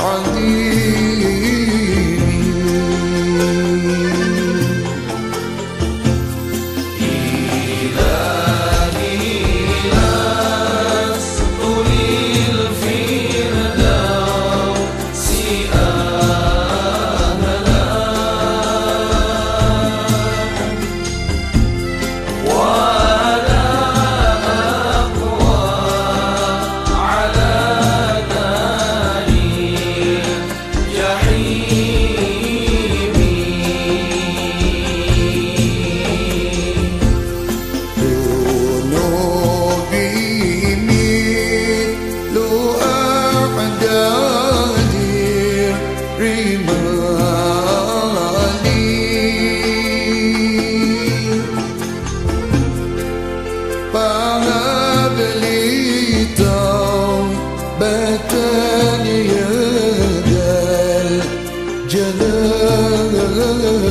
on the earth.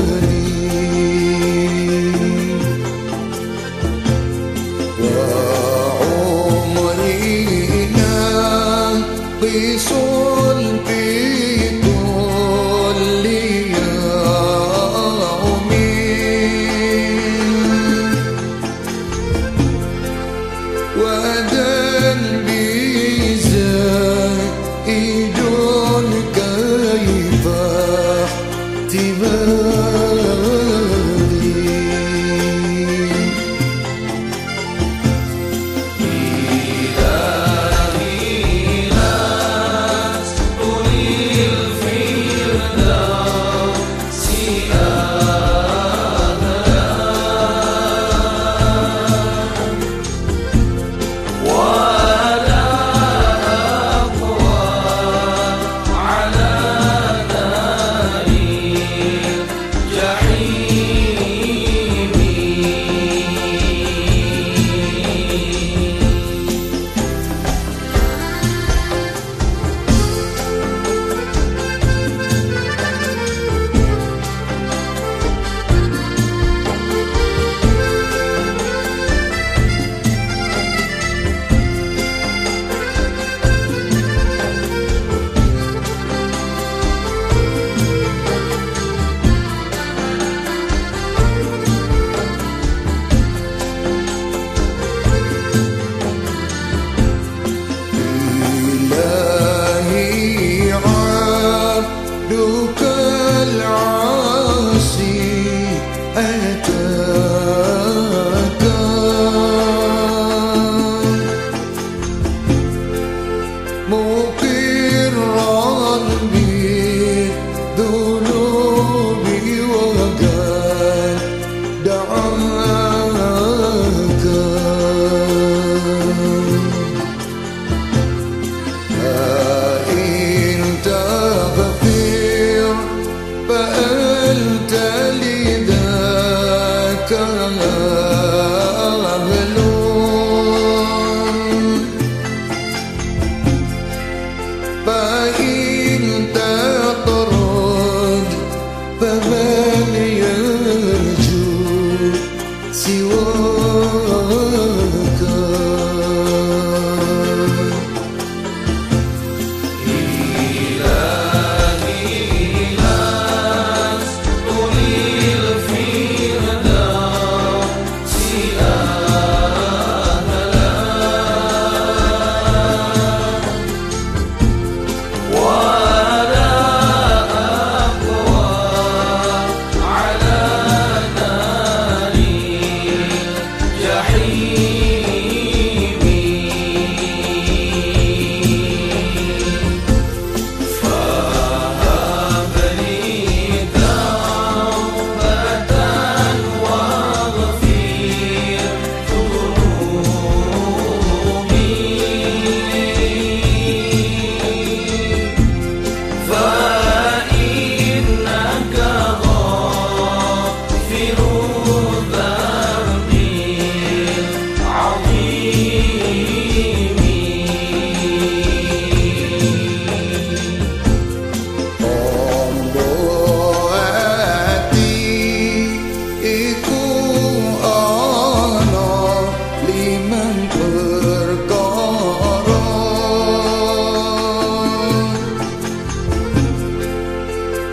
good.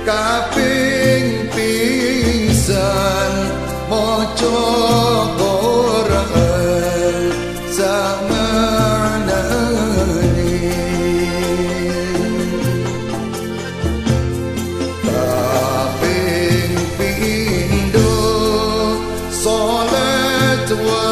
kaping pingsan maca Quran zaman ini kaping pindo salat wa